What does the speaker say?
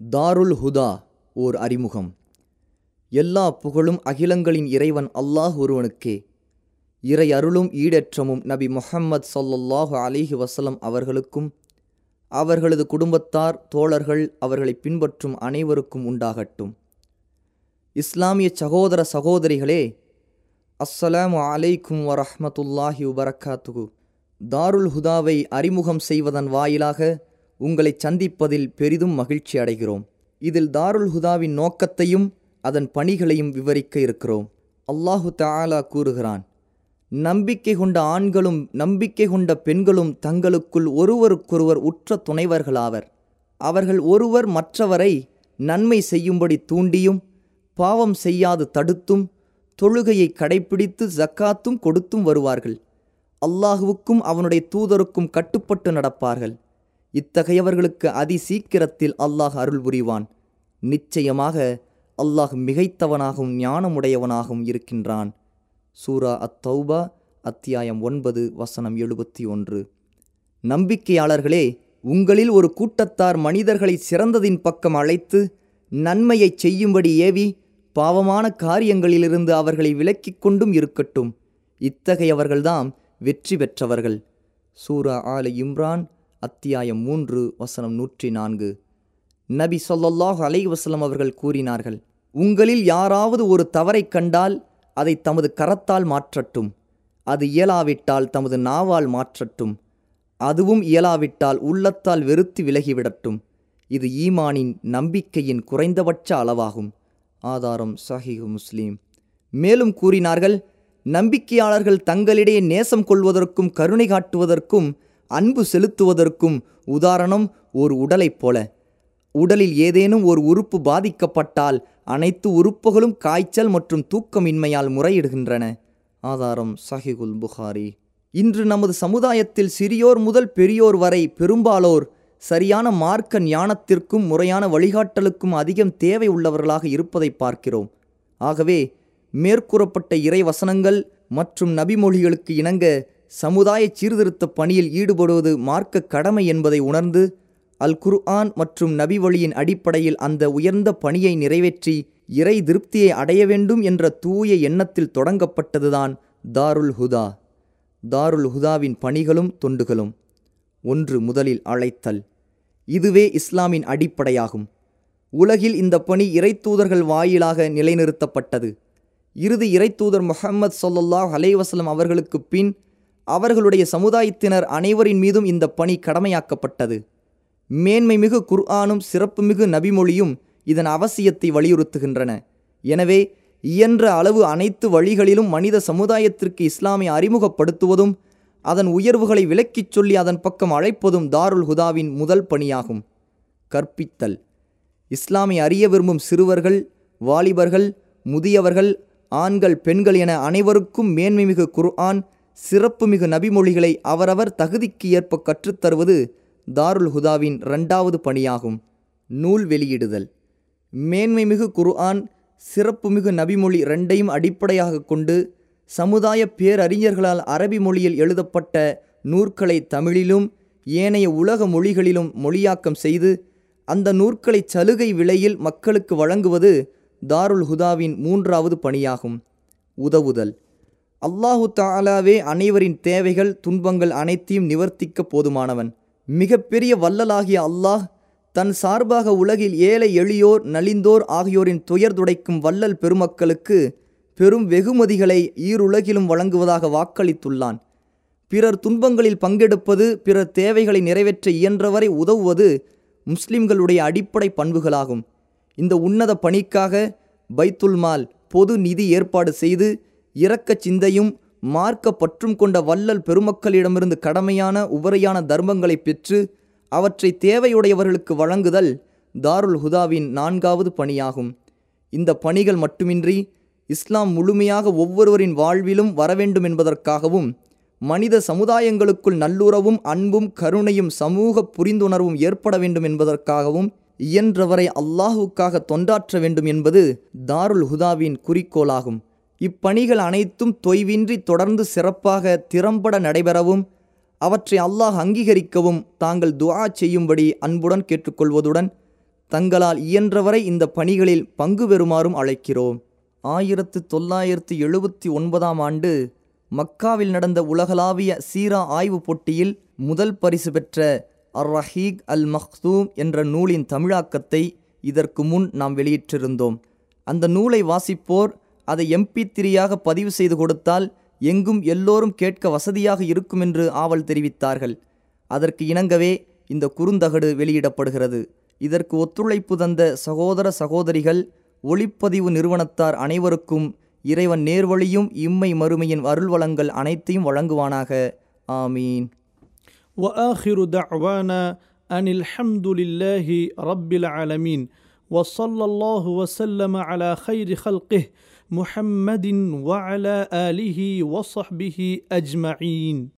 தாருல் ஹுதா ஓர் அறிமுகம். எல்லா புகழும் அகிலங்களின் இறைவன் அல்லாஹ் ஒருவனுக்கே. இறை அருளும் ஈடேற்றமும் நபி முஹம்மது சொல்லல்லாஹு அலிஹி வசலம் அவர்களுக்கும் அவர்களது குடும்பத்தார் தோழர்கள் அவர்களை பின்பற்றும் அனைவருக்கும் உண்டாகட்டும். இஸ்லாமிய சகோதர சகோதரிகளே அஸ்ஸலாமு அலைக்கும் வரஹ்மத்துல்லாஹி வபரகாத்துகு தாருல் ஹுதாவை அறிமுகம் செய்வதன் வாயிலாக உங்களை சந்திப்பதில் பெரிதும் மகிழ்ச்சி அடைகிறோம். இதில் தாருல் ஹுதாவின் நோக்கத்தையும் அதன் பணிகளையும் விவரிக்க இருக்கிறோம். அல்லாஹு தாலா கூறுகிறான் நம்பிக்கை கொண்ட ஆண்களும் நம்பிக்கை கொண்ட பெண்களும் தங்களுக்குள் ஒருவருக்கொருவர் உற்ற துணைவர்களாவர். அவர்கள் ஒருவர் மற்றவரை நன்மை செய்யும்படி தூண்டியும் பாவம் செய்யாது தடுத்தும் தொழுகையை கடைபிடித்து ஜக்காத்தும் கொடுத்தும் வருவார்கள். அல்லாஹுவுக்கும் அவனுடைய தூதருக்கும் கட்டுப்பட்டு நடப்பார்கள். இத்தகையவர்களுக்கு அதி சீக்கிரத்தில் அல்லாஹ் அருள் புரிவான். நிச்சயமாக அல்லாஹ் மிகைத்தவனாகவும் ஞானமுடையவனாகவும் இருக்கின்றான். சூரா அத்தௌபா அத்தியாயம் ஒன்பது வசனம் எழுபத்தி ஒன்று. நம்பிக்கையாளர்களே உங்களில் ஒரு கூட்டத்தார் மனிதர்களை சிறந்ததின் பக்கம் அழைத்து நன்மையை செய்யும்படி ஏவி பாவமான காரியங்களிலிருந்து அவர்களை விலக்கிக் கொண்டும் இருக்கட்டும். இத்தகையவர்கள்தாம் வெற்றி பெற்றவர்கள். சூரா ஆல இம்ரான் அத்தியாயம் மூன்று வசனம் நூற்றி நான்கு. நபி சொல்லல்லாஹு அலை வசலம் அவர்கள் கூறினார்கள் உங்களில் யாராவது ஒரு தவறைக் கண்டால் அதை தமது கரத்தால் மாற்றட்டும். அது இயலாவிட்டால் தமது நாவால் மாற்றட்டும். அதுவும் இயலாவிட்டால் உள்ளத்தால் வெறுத்து விலகிவிடட்டும். இது ஈமானின் நம்பிக்கையின் குறைந்தபட்ச அளவாகும். ஆதாரம் சஹீஹ் முஸ்லீம். மேலும் கூறினார்கள் நம்பிக்கையாளர்கள் தங்களிடையே நேசம் கொள்வதற்கும் கருணை காட்டுவதற்கும் அன்பு செலுத்துவதற்கும் உதாரணம் ஒரு உடலைப் போல. உடலில் ஏதேனும் ஒரு உறுப்பு பாதிக்கப்பட்டால் அனைத்து உறுப்புகளும் காய்ச்சல் மற்றும் தூக்கமின்மையால் முறையிடுகின்றன. ஆதாரம் சஹிகுல் புகாரி. இன்று நமது சமுதாயத்தில் சிறியோர் முதல் பெரியோர் வரை பெரும்பாலோர் சரியான மார்க்க ஞானத்திற்கும் முறையான வழிகாட்டலுக்கும் அதிகம் தேவை உள்ளவர்களாக இருப்பதை பார்க்கிறோம். ஆகவே மேற்கூறப்பட்ட இறை வசனங்கள் மற்றும் நபிமொழிகளுக்கு இணங்க சமுதாய சீர்திருத்த பணியில் ஈடுபடுவது மார்க்க கடமை என்பதை உணர்ந்து அல் குர்ஆன் மற்றும் நபி வழியின் அடிப்படையில் அந்த உயர்ந்த பணியை நிறைவேற்றி இறை திருப்தியை அடைய வேண்டும் என்ற தூய எண்ணத்தில் தொடங்கப்பட்டதுதான் தாருல் ஹுதா. தாருல் ஹுதாவின் பணிகளும் தொண்டுகளும். ஒன்று முதலில் அழைத்தல். இதுவே இஸ்லாமின் அடிப்படையாகும். உலகில் இந்த பணி இறைத்தூதர்கள் வாயிலாக நிலைநிறுத்தப்பட்டது. இறுதி இறைத்தூதர் முகமது சொல்லாஹ் அலைவாஸ்லம் அவர்களுக்கு பின் அவர்களுடைய சமுதாயத்தினர் அனைவரின் மீதும் இந்த பணி கடமையாக்கப்பட்டது. மேன்மை மிகு குர்ஆனும் சிறப்புமிகு நபிமொழியும் இதன் அவசியத்தை வலியுறுத்துகின்றன. எனவே இயன்ற அளவு அனைத்து வழிகளிலும் மனித சமுதாயத்திற்கு இஸ்லாமை அறிமுகப்படுத்துவதும் அதன் உயர்வுகளை விலக்கிச் சொல்லி அதன் பக்கம் அழைப்பதும் தாருல் ஹுதாவின் முதல் பணியாகும். கற்பித்தல். இஸ்லாமை அறிய விரும்பும் சிறுவர்கள் வாலிபர்கள் முதியவர்கள் ஆண்கள் பெண்கள் என அனைவருக்கும் மேன்மைமிகு குர்ஆன் சிறப்புமிகு நபிமொழிகளை அவரவர் தகுதிக்கு ஏற்ப கற்றுத்தருவது தாருல் ஹுதாவின் இரண்டாவது பணியாகும். நூல் வெளியிடுதல். மேன்மைமிகு குர்ஆன் சிறப்புமிகு நபிமொழி ரெண்டையும் அடிப்படையாக கொண்டு சமுதாய பேரறிஞர்களால் அரபி மொழியில் எழுதப்பட்ட நூற்களை தமிழிலும் ஏனைய உலக மொழிகளிலும் மொழியாக்கம் செய்து அந்த நூற்களை சலுகை விலையில் மக்களுக்கு வழங்குவது தாருல் ஹுதாவின் மூன்றாவது பணியாகும். உதவுதல். அல்லாஹு தாலாவே அனைவரின் தேவைகள் துன்பங்கள் அனைத்தையும் நிவர்த்திக்க போதுமானவன். மிகப்பெரிய வல்லலாகிய அல்லாஹ் தன் சார்பாக உலகில் ஏழை எளியோர் நலிந்தோர் ஆகியோரின் துயர் துடைக்கும் வல்லல் பெருமக்களுக்கு பெரும் வெகுமதிகளை ஈருலகிலும் வழங்குவதாக வாக்களித்துள்ளான். பிறர் துன்பங்களில் பங்கெடுப்பது பிறர் தேவைகளை நிறைவேற்ற இயன்றவரை உதவுவது முஸ்லிம்களுடைய அடிப்படை பண்புகளாகும். இந்த உன்னத பணிக்காக பைத்துல்மால் பொது நிதி ஏற்பாடு செய்து இரக்க சிந்தையும் மார்க்க பற்றும் கொண்ட வல்லல் பெருமக்களிடமிருந்து கடமையான உவரையான தர்மங்களை பெற்று அவற்றை தேவையுடையவர்களுக்கு வழங்குதல் தாருல் ஹுதாவின் நான்காவது பணியாகும். இந்த பணிகள் மட்டுமின்றி இஸ்லாம் முழுமையாக ஒவ்வொருவரின் வாழ்விலும் வரவேண்டும் என்பதற்காகவும் மனித சமுதாயங்களுக்குள் நல்லுறவும் அன்பும் கருணையும் சமூக புரிந்துணர்வும் ஏற்பட வேண்டும் என்பதற்காகவும் இயன்றவரை அல்லாஹுக்காக தொண்டாற்ற வேண்டும் என்பது தாருல் ஹுதாவின் குறிக்கோளாகும். இப்பணிகள் அனைத்தும் தொய்வின்றி தொடர்ந்து சிறப்பாக திறம்பட நடைபெறவும் அவற்றை அல்லாஹ் அங்கீகரிக்கவும் தாங்கள் துவா செய்யும்படி அன்புடன் கேட்டுக்கொள்வதுடன் தங்களால் இயன்றவரை இந்த பணிகளில் பங்கு பெறுமாறும் அழைக்கிறோம். ஆயிரத்து தொள்ளாயிரத்து எழுபத்தி ஒன்பதாம் ஆண்டு மக்காவில் நடந்த உலகளாவிய சீரா ஆய்வுப் போட்டியில் முதல் பரிசு பெற்ற அர் ரஹீக் அல் மஹ்தூம் என்ற நூலின் தமிழாக்கத்தை இதற்கு முன் நாம் வெளியிட்டிருந்தோம். அந்த நூலை வாசிப்போர் அதை எம்பி த்ரீயாக பதிவு செய்து கொடுத்தால் எங்கும் எல்லோரும் கேட்க வசதியாக இருக்கும் என்று ஆவல் தெரிவித்தார்கள் அதற்கு இணங்கவே இந்த குறுந்தகடு வெளியிடப்படுகிறது இதற்கு ஒத்துழைப்பு தந்த சகோதர சகோதரிகள் ஒளிப்பதிவு நிறுவனத்தார் அனைவருக்கும் இறைவன் நேர்வழியும் இம்மை மறுமையின் அருள்வளங்கள் அனைத்தையும் வழங்குவானாக ஆமீன் واخر دعوانا ان الحمد لله رب العالمين وصلى الله وسلم على خير خلقه محمد وعلى آله وصحبه أجمعين.